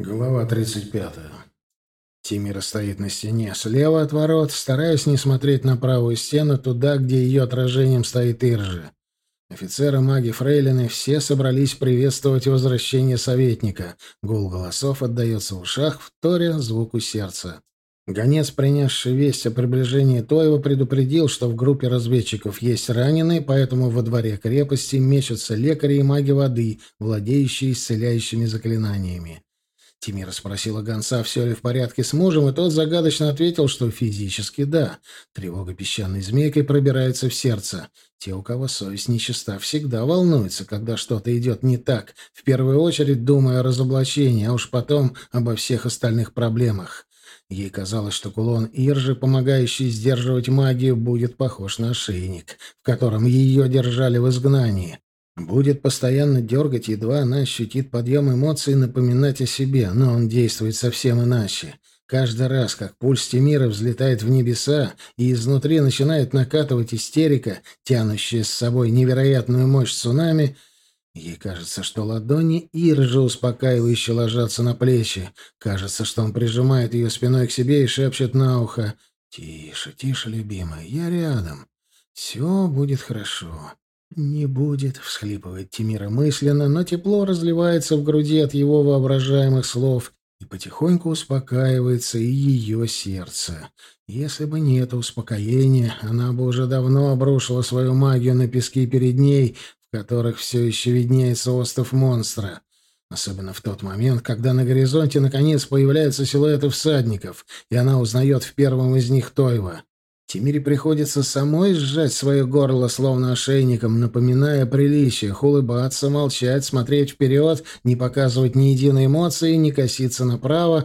Глава 35. Тимира стоит на стене, слева от ворот, стараясь не смотреть на правую стену, туда, где ее отражением стоит Иржи. Офицеры, маги, фрейлины — все собрались приветствовать возвращение советника. Гул голосов отдается в ушах, в торе звуку сердца. Гонец, принесший весть о приближении Тоева, предупредил, что в группе разведчиков есть раненые, поэтому во дворе крепости мечутся лекари и маги воды, владеющие исцеляющими заклинаниями. Тимира спросила гонца, все ли в порядке с мужем, и тот загадочно ответил, что физически да. Тревога песчаной змейкой пробирается в сердце. Те, у кого совесть нечиста, всегда волнуются, когда что-то идет не так, в первую очередь думая о разоблачении, а уж потом обо всех остальных проблемах. Ей казалось, что кулон Иржи, помогающий сдерживать магию, будет похож на ошейник, в котором ее держали в изгнании. Будет постоянно дергать, едва она ощутит подъем эмоций, напоминать о себе, но он действует совсем иначе. Каждый раз, как пульс Тимира взлетает в небеса, и изнутри начинает накатывать истерика, тянущая с собой невероятную мощь цунами, ей кажется, что ладони Иржи успокаивающе ложатся на плечи. Кажется, что он прижимает ее спиной к себе и шепчет на ухо «Тише, тише, любимая, я рядом. Все будет хорошо». «Не будет», — всхлипывает Тимира мысленно, но тепло разливается в груди от его воображаемых слов, и потихоньку успокаивается и ее сердце. Если бы не это успокоение, она бы уже давно обрушила свою магию на пески перед ней, в которых все еще виднеется остров монстра. Особенно в тот момент, когда на горизонте наконец появляются силуэты всадников, и она узнает в первом из них Тойва. Тимире приходится самой сжать свое горло, словно ошейником, напоминая о приличиях, улыбаться, молчать, смотреть вперед, не показывать ни единой эмоции, не коситься направо,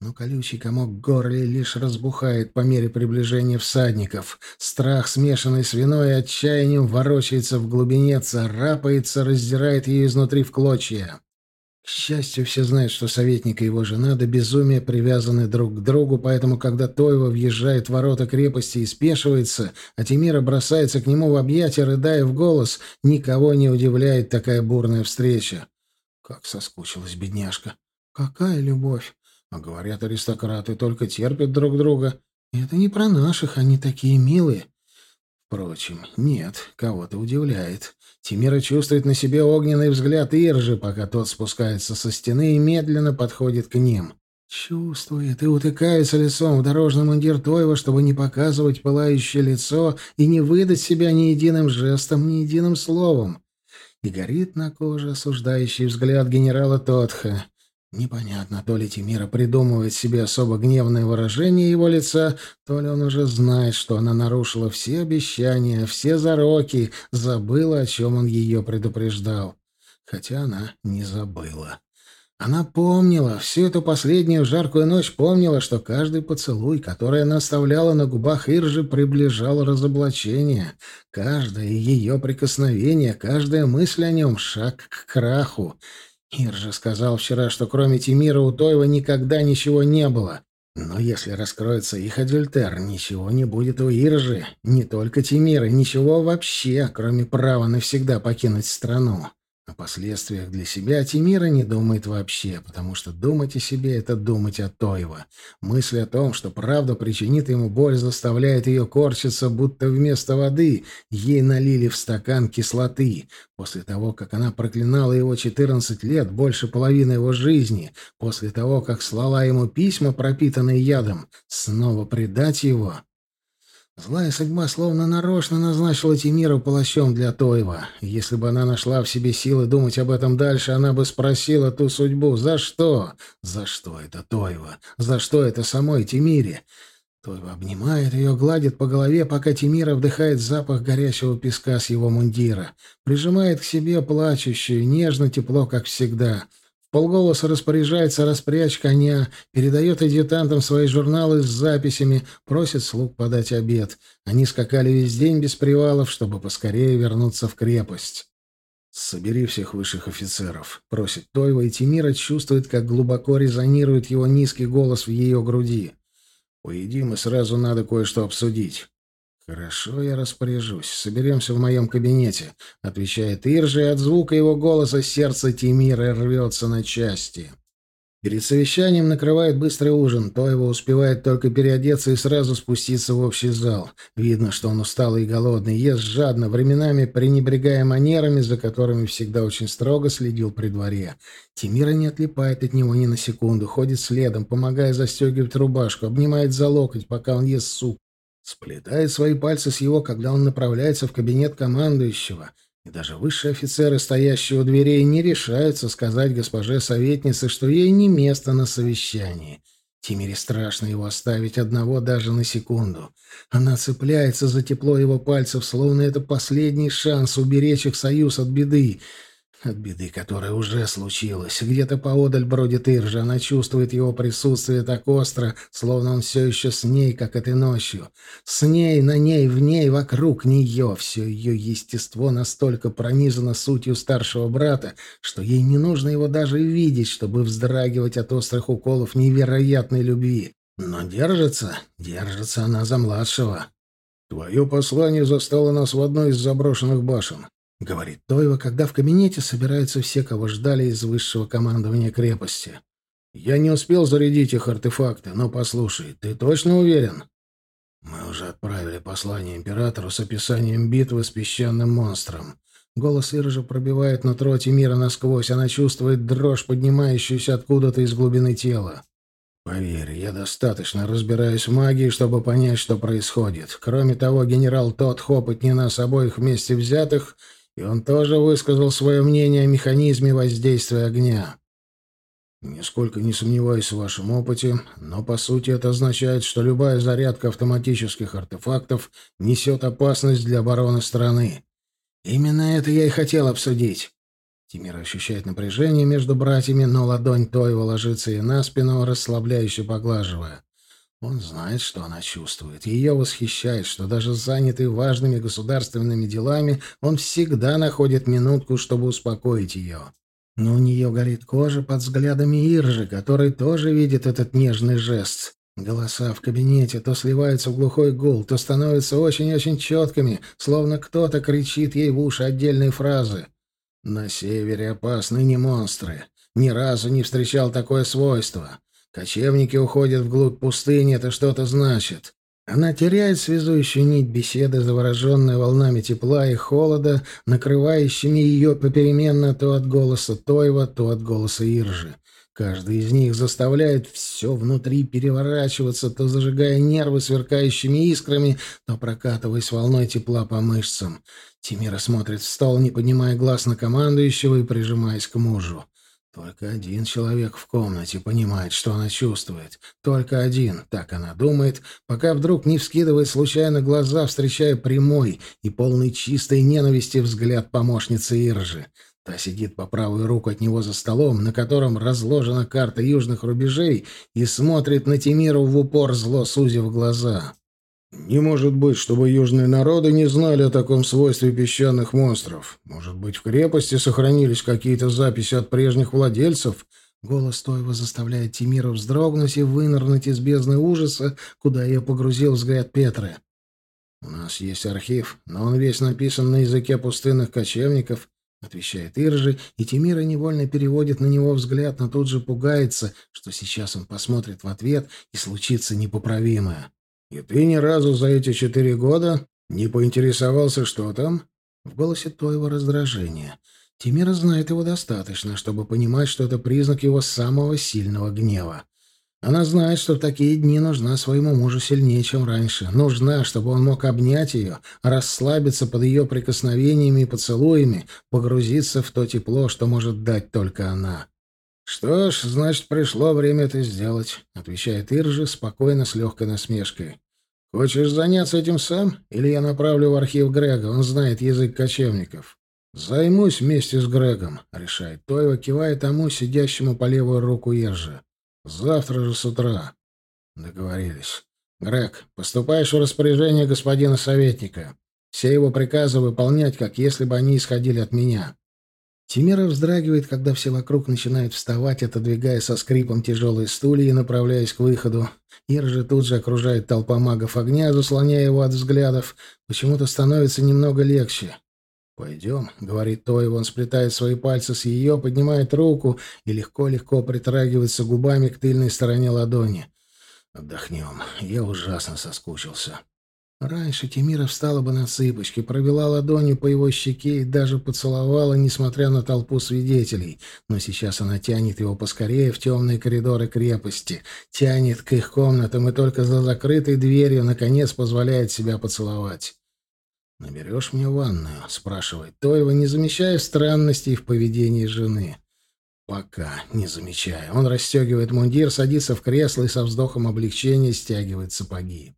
но колючий комок горле лишь разбухает по мере приближения всадников. Страх, смешанный с виной и отчаянием, ворочается в глубине, царапается, раздирает ее изнутри в клочья. К счастью, все знают, что советник и его жена до безумия привязаны друг к другу, поэтому, когда Тойва въезжает в ворота крепости и спешивается, а Тимира бросается к нему в объятия, рыдая в голос, никого не удивляет такая бурная встреча. Как соскучилась бедняжка. Какая любовь! А говорят, аристократы только терпят друг друга. Это не про наших, они такие милые. Впрочем, нет, кого-то удивляет. Тимира чувствует на себе огненный взгляд Иржи, пока тот спускается со стены и медленно подходит к ним. Чувствует и утыкается лицом в дорожный мундир Тойва, чтобы не показывать пылающее лицо и не выдать себя ни единым жестом, ни единым словом. И горит на коже осуждающий взгляд генерала Тотха. Непонятно, то ли Тимира придумывает себе особо гневное выражение его лица, то ли он уже знает, что она нарушила все обещания, все зароки, забыла, о чем он ее предупреждал. Хотя она не забыла. Она помнила, всю эту последнюю жаркую ночь помнила, что каждый поцелуй, который она оставляла на губах Иржи, приближал разоблачение. Каждое ее прикосновение, каждая мысль о нем — шаг к краху. Ир же сказал вчера, что кроме Тимира у Тоева никогда ничего не было. Но если раскроется их адюльтер, ничего не будет у Иржи. Не только Тимира, ничего вообще, кроме права навсегда покинуть страну. О последствиях для себя Тимира не думает вообще, потому что думать о себе — это думать о Тоева. Мысль о том, что правда причинит ему боль, заставляет ее корчиться, будто вместо воды ей налили в стакан кислоты. После того, как она проклинала его 14 лет, больше половины его жизни, после того, как слала ему письма, пропитанные ядом, снова предать его... Злая судьба словно нарочно назначила Тимиру палачом для Тоева. Если бы она нашла в себе силы думать об этом дальше, она бы спросила ту судьбу «За что?» «За что это Тоева? За что это самой Тимире?» Тойва обнимает ее, гладит по голове, пока Тимира вдыхает запах горячего песка с его мундира. Прижимает к себе плачущую, нежно, тепло, как всегда — полголоса распоряжается распрячь коня, передает адъютантам свои журналы с записями, просит слуг подать обед. Они скакали весь день без привалов, чтобы поскорее вернуться в крепость. «Собери всех высших офицеров», — просит Тойва, и Тимира чувствует, как глубоко резонирует его низкий голос в ее груди. «Уедим, и сразу надо кое-что обсудить». «Хорошо, я распоряжусь. Соберемся в моем кабинете», — отвечает Иржи, и от звука его голоса сердце Тимира рвется на части. Перед совещанием накрывает быстрый ужин. То его успевает только переодеться и сразу спуститься в общий зал. Видно, что он усталый и голодный, ест жадно, временами пренебрегая манерами, за которыми всегда очень строго следил при дворе. Тимира не отлипает от него ни на секунду, ходит следом, помогая застегивать рубашку, обнимает за локоть, пока он ест суп. Сплетает свои пальцы с его, когда он направляется в кабинет командующего — и даже высшие офицеры, стоящие у дверей, не решаются сказать госпоже советнице, что ей не место на совещании. Тимире страшно его оставить одного даже на секунду. Она цепляется за тепло его пальцев, словно это последний шанс уберечь их союз от беды. От беды, которая уже случилась. Где-то поодаль бродит Иржа. Она чувствует его присутствие так остро, словно он все еще с ней, как этой ночью. С ней, на ней, в ней, вокруг нее. Все ее естество настолько пронизано сутью старшего брата, что ей не нужно его даже видеть, чтобы вздрагивать от острых уколов невероятной любви. Но держится, держится она за младшего. «Твое послание застало нас в одной из заброшенных башен. — говорит Тойва, когда в кабинете собираются все, кого ждали из высшего командования крепости. «Я не успел зарядить их артефакты, но послушай, ты точно уверен?» «Мы уже отправили послание императору с описанием битвы с песчаным монстром». Голос Иржа пробивает нутро Тимира насквозь. Она чувствует дрожь, поднимающуюся откуда-то из глубины тела. «Поверь, я достаточно разбираюсь в магии, чтобы понять, что происходит. Кроме того, генерал Тот опытнее нас обоих вместе взятых — и он тоже высказал свое мнение о механизме воздействия огня. Нисколько не сомневаюсь в вашем опыте, но по сути это означает, что любая зарядка автоматических артефактов несет опасность для обороны страны. Именно это я и хотел обсудить. Тимир ощущает напряжение между братьями, но ладонь Тойва ложится ей на спину, расслабляюще поглаживая. Он знает, что она чувствует. Ее восхищает, что даже занятый важными государственными делами, он всегда находит минутку, чтобы успокоить ее. Но у нее горит кожа под взглядами Иржи, который тоже видит этот нежный жест. Голоса в кабинете то сливаются в глухой гул, то становятся очень-очень четкими, словно кто-то кричит ей в уши отдельные фразы. «На севере опасны не монстры. Ни разу не встречал такое свойство. Кочевники уходят вглубь пустыни, это что-то значит. Она теряет связующую нить беседы, завороженная волнами тепла и холода, накрывающими ее попеременно то от голоса Тойва, то от голоса Иржи. Каждый из них заставляет все внутри переворачиваться, то зажигая нервы сверкающими искрами, то прокатываясь волной тепла по мышцам. Тимира смотрит в стол, не поднимая глаз на командующего и прижимаясь к мужу. Только один человек в комнате понимает, что она чувствует. Только один, так она думает, пока вдруг не вскидывает случайно глаза, встречая прямой и полный чистой ненависти взгляд помощницы Иржи. Та сидит по правую руку от него за столом, на котором разложена карта южных рубежей, и смотрит на Тимиру в упор, зло сузив глаза. Не может быть, чтобы южные народы не знали о таком свойстве песчаных монстров. Может быть, в крепости сохранились какие-то записи от прежних владельцев? Голос Тойва заставляет Тимира вздрогнуть и вынырнуть из бездны ужаса, куда ее погрузил взгляд Петры. «У нас есть архив, но он весь написан на языке пустынных кочевников», — отвечает Иржи, и Тимира невольно переводит на него взгляд, но тут же пугается, что сейчас он посмотрит в ответ, и случится непоправимое. «И ты ни разу за эти четыре года не поинтересовался, что там?» В голосе твоего раздражения. Тимира знает его достаточно, чтобы понимать, что это признак его самого сильного гнева. Она знает, что в такие дни нужна своему мужу сильнее, чем раньше. Нужна, чтобы он мог обнять ее, расслабиться под ее прикосновениями и поцелуями, погрузиться в то тепло, что может дать только она. «Что ж, значит, пришло время это сделать», — отвечает Иржи спокойно, с легкой насмешкой. Хочешь заняться этим сам? Или я направлю в архив Грега, он знает язык кочевников. Займусь вместе с Грегом, решает Тойва, кивая тому, сидящему по левую руку Ержи. Завтра же с утра. Договорились. Грег, поступаешь в распоряжение господина советника. Все его приказы выполнять, как если бы они исходили от меня. Тимира вздрагивает, когда все вокруг начинают вставать, отодвигая со скрипом тяжелые стулья и направляясь к выходу. Ир же тут же окружает толпа магов огня, заслоняя его от взглядов. Почему-то становится немного легче. «Пойдем», — говорит Той, он сплетает свои пальцы с ее, поднимает руку и легко-легко притрагивается губами к тыльной стороне ладони. «Отдохнем. Я ужасно соскучился». Раньше Тимира встала бы на цыпочки, провела ладонью по его щеке и даже поцеловала, несмотря на толпу свидетелей. Но сейчас она тянет его поскорее в темные коридоры крепости, тянет к их комнатам и только за закрытой дверью, наконец, позволяет себя поцеловать. «Наберешь мне ванную?» — спрашивает Тоева, не замечая странностей в поведении жены. «Пока не замечая. Он расстегивает мундир, садится в кресло и со вздохом облегчения стягивает сапоги.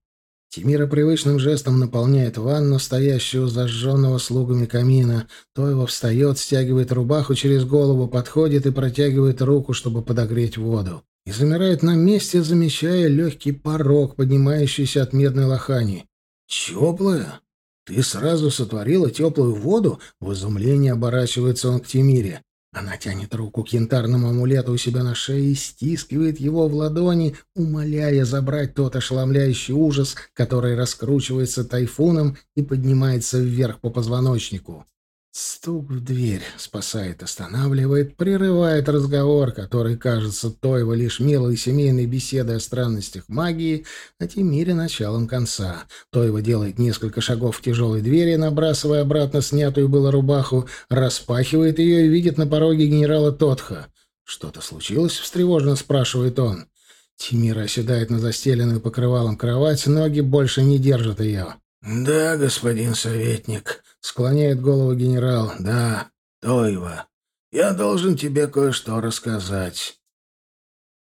Тимира привычным жестом наполняет ванну, стоящую зажженного слугами камина. Тоева встает, стягивает рубаху через голову, подходит и протягивает руку, чтобы подогреть воду. И замирает на месте, замечая легкий порог, поднимающийся от медной лохани. «Теплая?» «Ты сразу сотворила теплую воду?» В изумлении оборачивается он к Тимире. Она тянет руку к янтарному амулету у себя на шее и стискивает его в ладони, умоляя забрать тот ошеломляющий ужас, который раскручивается тайфуном и поднимается вверх по позвоночнику. Стук в дверь спасает, останавливает, прерывает разговор, который кажется Тоева лишь милой семейной беседой о странностях магии, а Тимире началом конца. Тоева делает несколько шагов к тяжелой двери, набрасывая обратно снятую было рубаху, распахивает ее и видит на пороге генерала Тотха. «Что-то случилось?» — встревоженно спрашивает он. Тимира оседает на застеленную покрывалом кровать, ноги больше не держат ее. «Да, господин советник», — склоняет голову генерал. «Да, Тойва, я должен тебе кое-что рассказать.